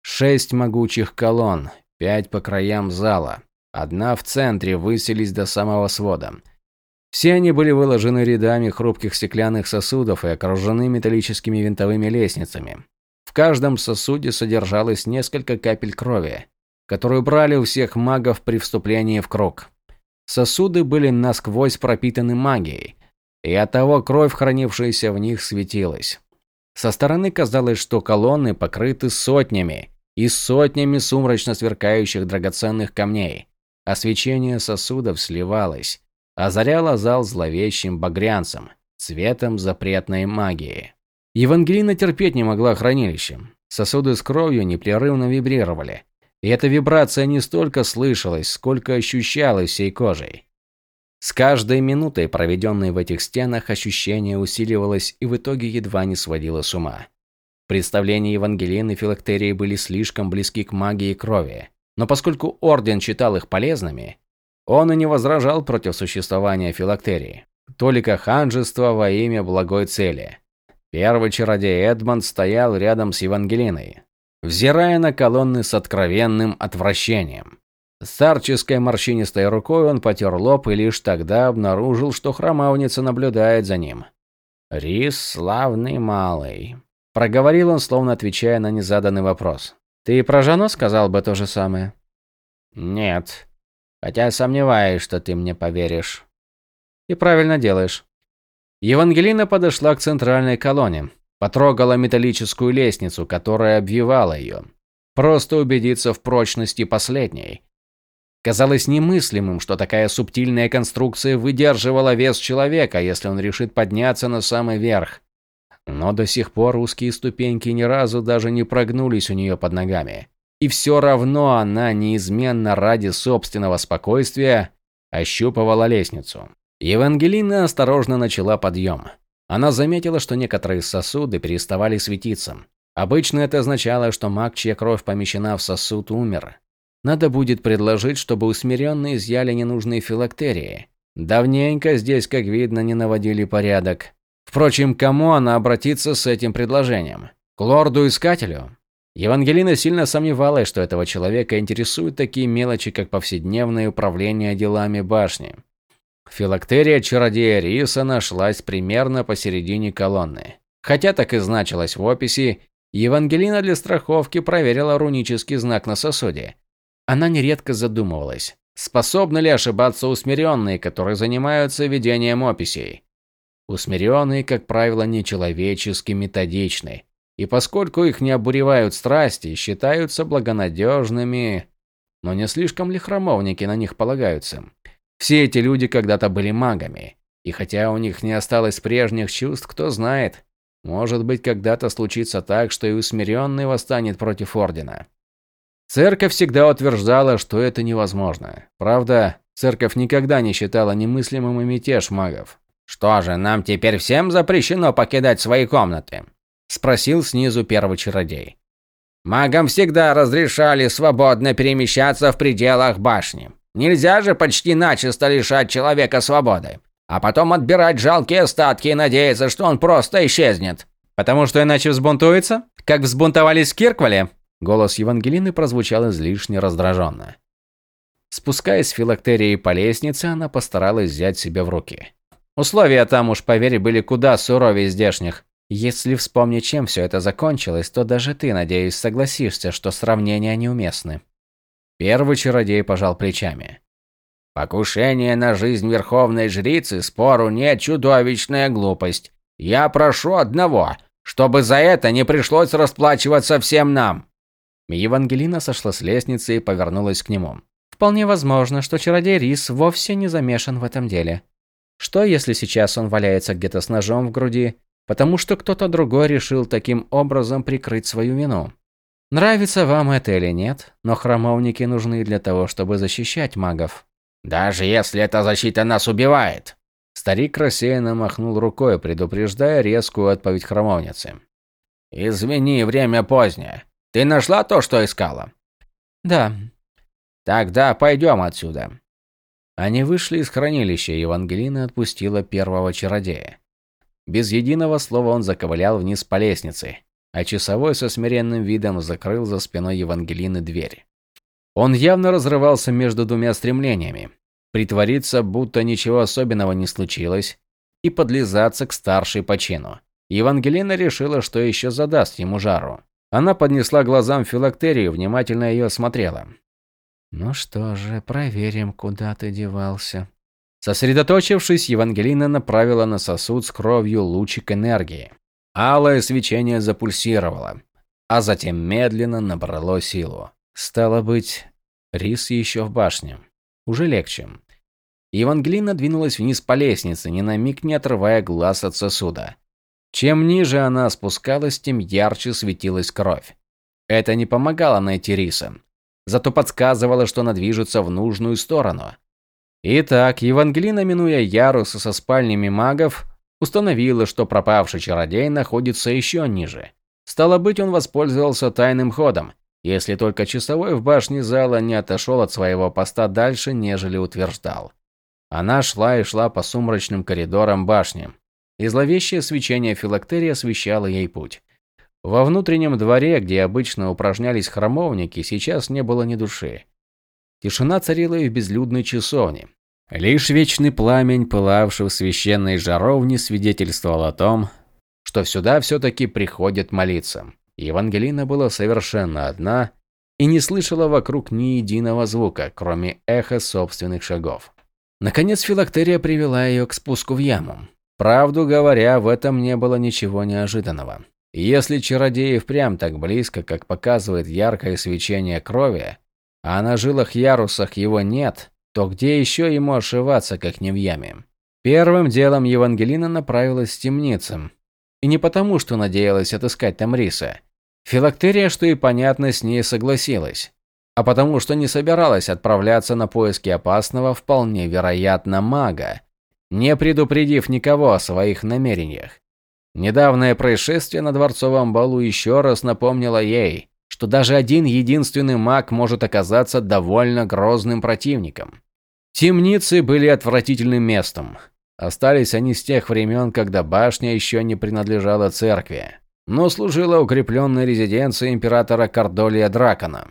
Шесть могучих колонн, пять по краям зала. Одна в центре высились до самого свода. Все они были выложены рядами хрупких стеклянных сосудов и окружены металлическими винтовыми лестницами. В каждом сосуде содержалось несколько капель крови, которую брали у всех магов при вступлении в круг. Сосуды были насквозь пропитаны магией, и оттого кровь, хранившаяся в них, светилась. Со стороны казалось, что колонны покрыты сотнями и сотнями сумрачно сверкающих драгоценных камней, свечение сосудов сливалось, озаряло зал зловещим багрянцем, цветом запретной магии. Евангелина терпеть не могла хранилище. Сосуды с кровью непрерывно вибрировали, и эта вибрация не столько слышалась, сколько ощущалась всей кожей. С каждой минутой, проведенной в этих стенах, ощущение усиливалось и в итоге едва не сводило с ума. Представления Евангелины и Филактерии были слишком близки к магии крови, но поскольку Орден считал их полезными, он и не возражал против существования Филактерии. Только ханжество во имя благой цели. Первый чародей Эдмонд стоял рядом с Евангелиной, взирая на колонны с откровенным отвращением. Старческой морщинистой рукой он потер лоб и лишь тогда обнаружил, что хромавница наблюдает за ним. «Рис славный малый», – проговорил он, словно отвечая на незаданный вопрос. «Ты про Жано сказал бы то же самое?» «Нет. Хотя сомневаюсь, что ты мне поверишь». «И правильно делаешь». Евангелина подошла к центральной колонне, Потрогала металлическую лестницу, которая обвивала ее. Просто убедиться в прочности последней. Казалось немыслимым, что такая субтильная конструкция выдерживала вес человека, если он решит подняться на самый верх. Но до сих пор узкие ступеньки ни разу даже не прогнулись у нее под ногами. И все равно она неизменно ради собственного спокойствия ощупывала лестницу. Евангелина осторожно начала подъем. Она заметила, что некоторые сосуды переставали светиться. Обычно это означало, что маг, чья кровь помещена в сосуд, умер. Надо будет предложить, чтобы усмиренные изъяли ненужные филактерии. Давненько здесь, как видно, не наводили порядок. Впрочем, кому она обратится с этим предложением? К лорду-искателю? Евангелина сильно сомневалась, что этого человека интересуют такие мелочи, как повседневное управление делами башни. Филактерия чародея Риса нашлась примерно посередине колонны. Хотя так и значилось в описи, Евангелина для страховки проверила рунический знак на сосуде. Она нередко задумывалась, способны ли ошибаться усмиренные, которые занимаются ведением описей. Усмиренные, как правило, нечеловечески методичны, и поскольку их не обуревают страсти, считаются благонадежными, но не слишком ли храмовники на них полагаются? Все эти люди когда-то были магами, и хотя у них не осталось прежних чувств, кто знает, может быть, когда-то случится так, что и усмиренный восстанет против Ордена. Церковь всегда утверждала, что это невозможно. Правда, церковь никогда не считала немыслимым и мятеж магов. «Что же, нам теперь всем запрещено покидать свои комнаты?» – спросил снизу первый чародей. «Магам всегда разрешали свободно перемещаться в пределах башни. Нельзя же почти начисто лишать человека свободы, а потом отбирать жалкие остатки и надеяться, что он просто исчезнет». «Потому что иначе взбунтуется? Как взбунтовались в Кирквале?» Голос Евангелины прозвучал излишне раздраженно. Спускаясь с филактерии по лестнице, она постаралась взять себя в руки. Условия там уж, поверь, были куда суровее здешних. Если вспомнить, чем все это закончилось, то даже ты, надеюсь, согласишься, что сравнения неуместны. Первый чародей пожал плечами. Покушение на жизнь верховной жрицы спору нет чудовищная глупость. Я прошу одного, чтобы за это не пришлось расплачиваться всем нам. Евангелина сошла с лестницы и повернулась к нему. Вполне возможно, что чародей Рис вовсе не замешан в этом деле. Что, если сейчас он валяется где-то с ножом в груди, потому что кто-то другой решил таким образом прикрыть свою вину? Нравится вам это или нет, но храмовники нужны для того, чтобы защищать магов. Даже если эта защита нас убивает. Старик рассеянно махнул рукой, предупреждая резкую отповедь храмовницы. Извини, время позднее. Ты нашла то, что искала? Да. Тогда пойдем отсюда. Они вышли из хранилища, и Евангелина отпустила первого чародея. Без единого слова он заковылял вниз по лестнице, а часовой со смиренным видом закрыл за спиной Евангелины дверь. Он явно разрывался между двумя стремлениями: притвориться, будто ничего особенного не случилось, и подлизаться к старшей по чину. Евангелина решила, что еще задаст ему жару. Она поднесла глазам филактерию, внимательно ее осмотрела. «Ну что же, проверим, куда ты девался». Сосредоточившись, Евангелина направила на сосуд с кровью лучик энергии. Алое свечение запульсировало, а затем медленно набрало силу. Стало быть, рис еще в башне. Уже легче. Евангелина двинулась вниз по лестнице, ни на миг не отрывая глаз от сосуда. Чем ниже она спускалась, тем ярче светилась кровь. Это не помогало найти риса, зато подсказывало, что она движется в нужную сторону. Итак, Евангелина, минуя ярусы со спальнями магов, установила, что пропавший чародей находится еще ниже. Стало быть, он воспользовался тайным ходом, если только часовой в башне зала не отошел от своего поста дальше, нежели утверждал. Она шла и шла по сумрачным коридорам башни и зловещее свечение филактерии освещало ей путь. Во внутреннем дворе, где обычно упражнялись храмовники, сейчас не было ни души. Тишина царила и в безлюдной часовне. Лишь вечный пламень, пылавший в священной жаровне, свидетельствовал о том, что сюда все-таки приходят молиться. Евангелина была совершенно одна и не слышала вокруг ни единого звука, кроме эха собственных шагов. Наконец филактерия привела ее к спуску в яму. Правду говоря, в этом не было ничего неожиданного. Если чародей впрямь так близко, как показывает яркое свечение крови, а на жилах ярусах его нет, то где еще ему ошиваться, как не в яме? Первым делом Евангелина направилась к темницам. И не потому, что надеялась отыскать там риса. Филактерия, что и понятно, с ней согласилась. А потому, что не собиралась отправляться на поиски опасного, вполне вероятно, мага, не предупредив никого о своих намерениях. Недавнее происшествие на дворцовом балу еще раз напомнило ей, что даже один единственный маг может оказаться довольно грозным противником. Темницы были отвратительным местом. Остались они с тех времен, когда башня еще не принадлежала церкви, но служила укрепленной резиденцией императора Кардолия Дракона.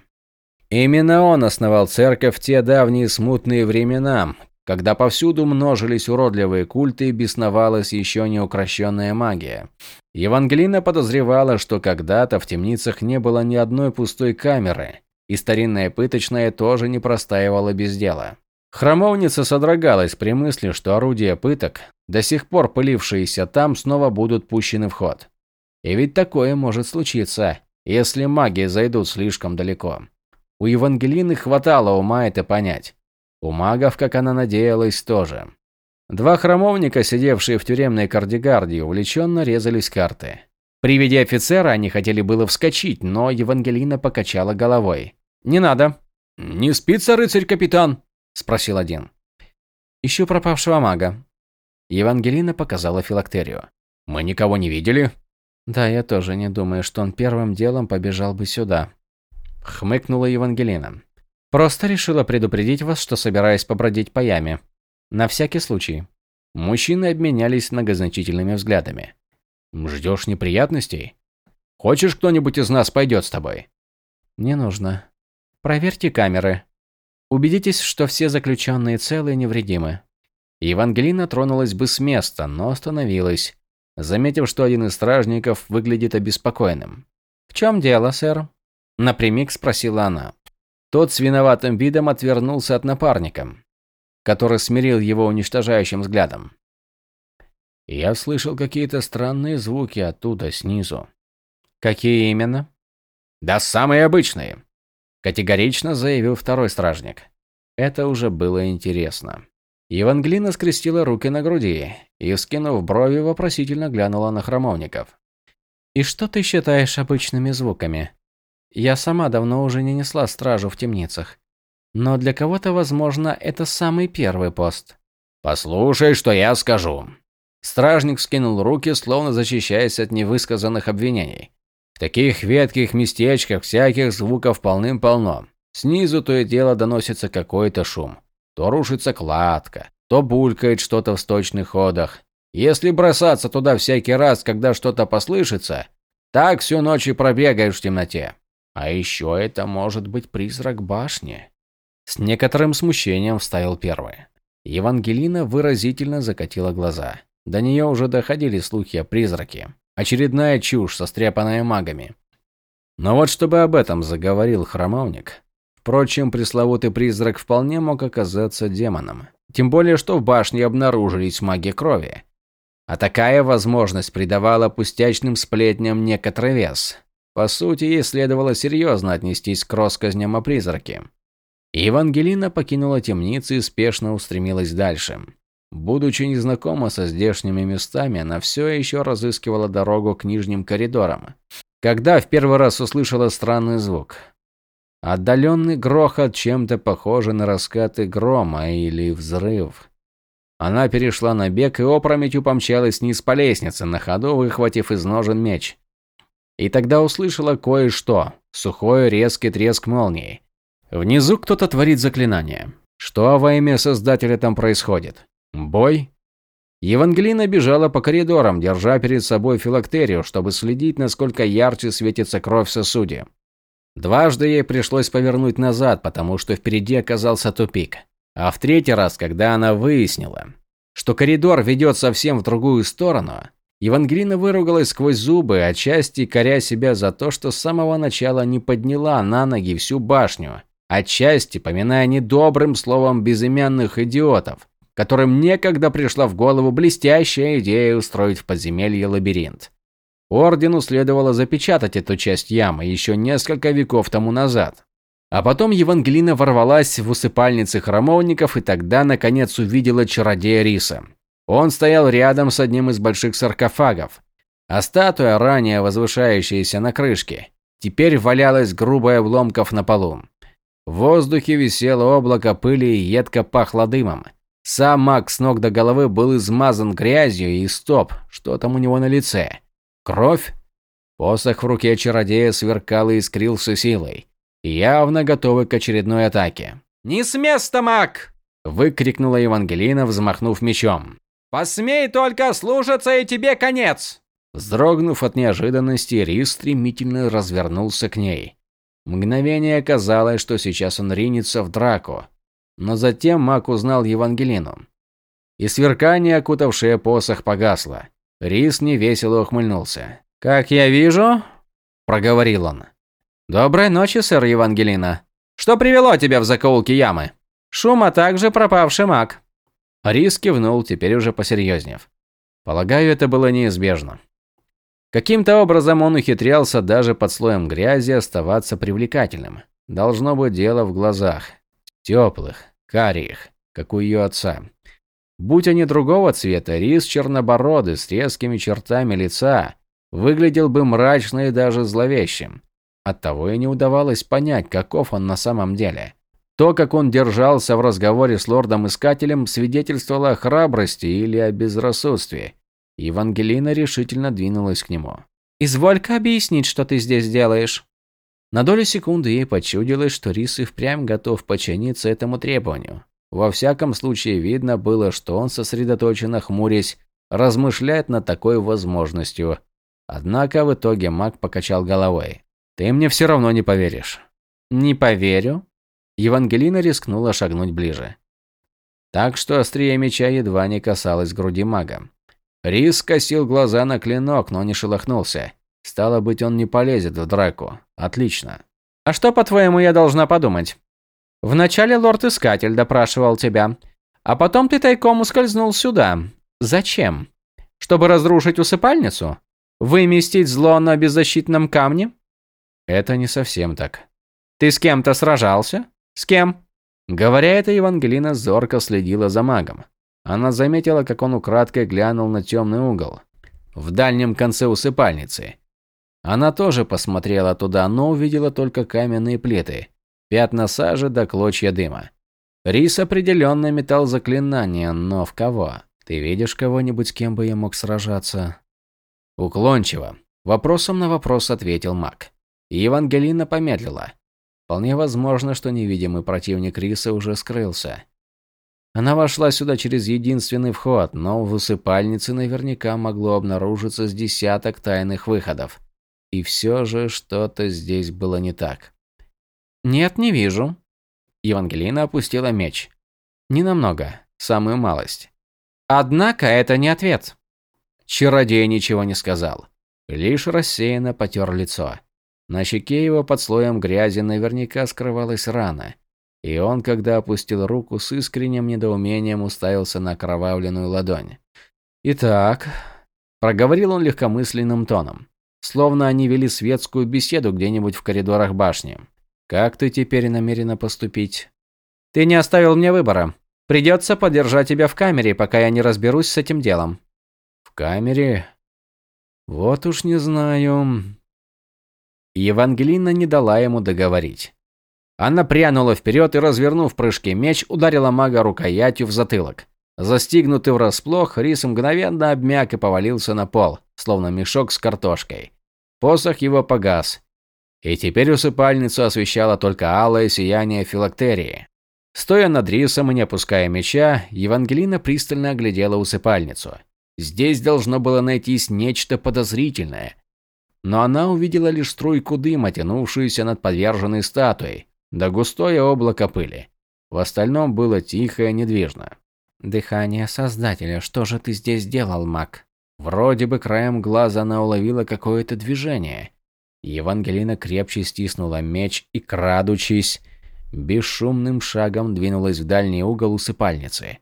Именно он основал церковь в те давние смутные времена, когда повсюду множились уродливые культы и бесновалась еще не укращенная магия. Евангелина подозревала, что когда-то в темницах не было ни одной пустой камеры, и старинная пыточная тоже не простаивала без дела. Храмовница содрогалась при мысли, что орудия пыток, до сих пор пылившиеся там, снова будут пущены в ход. И ведь такое может случиться, если маги зайдут слишком далеко. У Евангелины хватало ума это понять. У магов, как она надеялась, тоже. Два храмовника, сидевшие в тюремной кардигарде, увлеченно резались карты. При виде офицера они хотели было вскочить, но Евангелина покачала головой. «Не надо». «Не спится рыцарь-капитан?» – спросил один. «Ищу пропавшего мага». Евангелина показала филактерию. «Мы никого не видели?» «Да, я тоже не думаю, что он первым делом побежал бы сюда», – хмыкнула Евангелина. Просто решила предупредить вас, что собираюсь побродить по яме. На всякий случай. Мужчины обменялись многозначительными взглядами. Ждешь неприятностей? Хочешь, кто-нибудь из нас пойдет с тобой? Не нужно. Проверьте камеры. Убедитесь, что все заключенные целы и невредимы. Евангелина тронулась бы с места, но остановилась, заметив, что один из стражников выглядит обеспокоенным. «В чем дело, сэр?» Напрямик спросила она. Тот с виноватым видом отвернулся от напарника, который смирил его уничтожающим взглядом. Я слышал какие-то странные звуки оттуда, снизу. Какие именно? Да самые обычные, категорично заявил второй стражник. Это уже было интересно. Евангелина скрестила руки на груди и, скинув брови, вопросительно глянула на храмовников. «И что ты считаешь обычными звуками?» Я сама давно уже не несла стражу в темницах. Но для кого-то, возможно, это самый первый пост. «Послушай, что я скажу». Стражник скинул руки, словно защищаясь от невысказанных обвинений. В таких ветких местечках всяких звуков полным-полно. Снизу то и дело доносится какой-то шум. То рушится кладка, то булькает что-то в сточных ходах. Если бросаться туда всякий раз, когда что-то послышится, так всю ночь и пробегаешь в темноте. А еще это может быть призрак башни. С некоторым смущением вставил первый. Евангелина выразительно закатила глаза. До нее уже доходили слухи о призраке. Очередная чушь, состряпанная магами. Но вот чтобы об этом заговорил храмовник. Впрочем, пресловутый призрак вполне мог оказаться демоном. Тем более, что в башне обнаружились маги крови. А такая возможность придавала пустячным сплетням некоторый вес. По сути, ей следовало серьезно отнестись к россказням о призраке. Евангелина покинула темницу и спешно устремилась дальше. Будучи незнакома со здешними местами, она все еще разыскивала дорогу к нижним коридорам. Когда в первый раз услышала странный звук. Отдаленный грохот, чем-то похожий на раскаты грома или взрыв. Она перешла на бег и опрометью помчалась вниз по лестнице, на ходу выхватив из ножен меч. И тогда услышала кое-что. Сухой резкий треск молнии. Внизу кто-то творит заклинание. Что во имя Создателя там происходит? Бой? Евангелина бежала по коридорам, держа перед собой филактерию, чтобы следить, насколько ярче светится кровь в сосуде. Дважды ей пришлось повернуть назад, потому что впереди оказался тупик. А в третий раз, когда она выяснила, что коридор ведет совсем в другую сторону, Евангелина выругалась сквозь зубы, отчасти коря себя за то, что с самого начала не подняла на ноги всю башню, отчасти поминая недобрым словом безымянных идиотов, которым некогда пришла в голову блестящая идея устроить в подземелье лабиринт. Ордену следовало запечатать эту часть ямы еще несколько веков тому назад. А потом Евангелина ворвалась в усыпальницы храмовников и тогда, наконец, увидела чародея Риса. Он стоял рядом с одним из больших саркофагов, а статуя, ранее возвышающаяся на крышке, теперь валялась грубой обломков на полу. В воздухе висело облако пыли и едко пахло дымом. Сам маг с ног до головы был измазан грязью и стоп, что там у него на лице? Кровь? Посох в руке чародея сверкал и искрился силой, явно готовый к очередной атаке. «Не с места, маг!» – выкрикнула Евангелина, взмахнув мечом. «Посмей только слушаться, и тебе конец!» Вздрогнув от неожиданности, Рис стремительно развернулся к ней. Мгновение казалось, что сейчас он ринется в драку, но затем маг узнал Евангелину. И сверкание, окутавшее посох, погасло. Рис невесело ухмыльнулся. «Как я вижу», – проговорил он. «Доброй ночи, сэр Евангелина. Что привело тебя в закоулки ямы?» «Шум, а также пропавший маг». Рис кивнул, теперь уже посерьезнев. Полагаю, это было неизбежно. Каким-то образом он ухитрялся даже под слоем грязи оставаться привлекательным. Должно быть дело в глазах. Теплых, карих, как у ее отца. Будь они другого цвета, рис чернобородый с резкими чертами лица выглядел бы мрачно и даже зловещим. Оттого и не удавалось понять, каков он на самом деле. То, как он держался в разговоре с лордом-искателем, свидетельствовало о храбрости или о безрассудстве. Евангелина решительно двинулась к нему. «Изволь-ка объяснить, что ты здесь делаешь». На долю секунды ей почудилось, что Рис и впрямь готов подчиниться этому требованию. Во всяком случае, видно было, что он, сосредоточенно хмурясь, размышляет над такой возможностью. Однако в итоге маг покачал головой. «Ты мне все равно не поверишь». «Не поверю?» Евангелина рискнула шагнуть ближе. Так что острие меча едва не касалось груди мага. Рис скосил глаза на клинок, но не шелохнулся. Стало быть, он не полезет в драку. Отлично. А что, по-твоему, я должна подумать? Вначале лорд-искатель допрашивал тебя, а потом ты тайком ускользнул сюда. Зачем? Чтобы разрушить усыпальницу? Выместить зло на беззащитном камне? Это не совсем так. Ты с кем-то сражался? С кем? Говоря это, Евангелина зорко следила за магом. Она заметила, как он украдкой глянул на темный угол в дальнем конце усыпальницы. Она тоже посмотрела туда, но увидела только каменные плиты, пятна сажи да клочья дыма. Рис определенно метал заклинание, но в кого? Ты видишь кого-нибудь, с кем бы я мог сражаться? Уклончиво. Вопросом на вопрос ответил маг. Евангелина помедлила. Вполне возможно, что невидимый противник Риса уже скрылся. Она вошла сюда через единственный вход, но в усыпальнице наверняка могло обнаружиться с десяток тайных выходов. И все же что-то здесь было не так. «Нет, не вижу». Евангелина опустила меч. «Ненамного, самую малость». «Однако это не ответ». Чародей ничего не сказал. Лишь рассеянно потер лицо. На щеке его под слоем грязи наверняка скрывалась рана. И он, когда опустил руку, с искренним недоумением уставился на окровавленную ладонь. «Итак», – проговорил он легкомысленным тоном, словно они вели светскую беседу где-нибудь в коридорах башни. «Как ты теперь намерена поступить?» «Ты не оставил мне выбора. Придется подержать тебя в камере, пока я не разберусь с этим делом». «В камере? Вот уж не знаю». Евангелина не дала ему договорить. Она прянула вперед и, развернув прыжки меч, ударила мага рукоятью в затылок. Застигнутый врасплох, Рис мгновенно обмяк и повалился на пол, словно мешок с картошкой. Посох его погас. И теперь усыпальницу освещало только алое сияние филактерии. Стоя над Рисом и не опуская меча, Евангелина пристально оглядела усыпальницу. Здесь должно было найтись нечто подозрительное. Но она увидела лишь струйку дыма, тянувшуюся над подверженной статуей, да густое облако пыли. В остальном было тихо и недвижно. «Дыхание Создателя, что же ты здесь делал, маг?» Вроде бы краем глаза она уловила какое-то движение. Евангелина крепче стиснула меч и, крадучись, бесшумным шагом двинулась в дальний угол усыпальницы.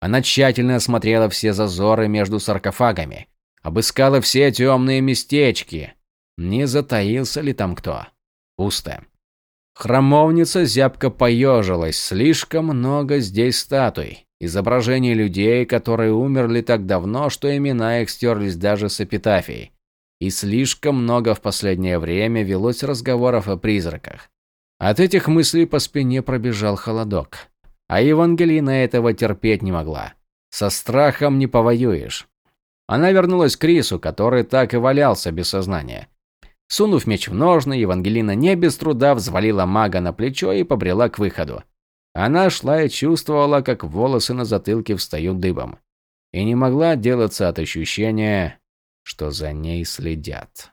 Она тщательно осмотрела все зазоры между саркофагами, обыскала все темные местечки. Не затаился ли там кто? Пусто. Храмовница зябко поежилась, слишком много здесь статуй. Изображений людей, которые умерли так давно, что имена их стерлись даже с эпитафией. И слишком много в последнее время велось разговоров о призраках. От этих мыслей по спине пробежал холодок. А Евангелина этого терпеть не могла. Со страхом не повоюешь. Она вернулась к Рису, который так и валялся без сознания. Сунув меч в ножны, Евангелина не без труда взвалила мага на плечо и побрела к выходу. Она шла и чувствовала, как волосы на затылке встают дыбом. И не могла отделаться от ощущения, что за ней следят.